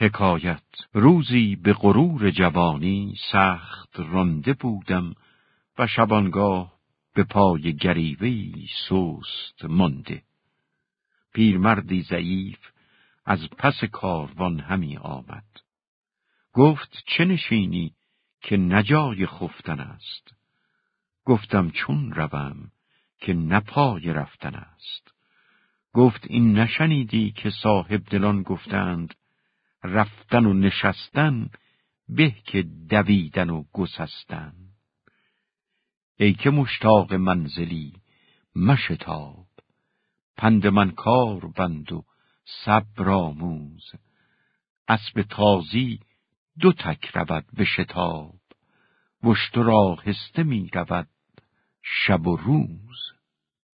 حکایت. روزی به غرور جوانی سخت رانده بودم و شبانگاه به پای گریوی سست مانده. پیرمردی ضعیف از پس کاروان همی آمد. گفت چه نشینی که نجای خفتن است؟ گفتم چون روم که نپای رفتن است. گفت این نشنیدی که صاحب دلان گفتند رفتن و نشستن به که دویدن و گسستن. ای که مشتاق منزلی مشتاب پند من کار بند و صبر آموز. اسب تازی دو تک رود به شتاب وشتر آهسته می رود شب و روز.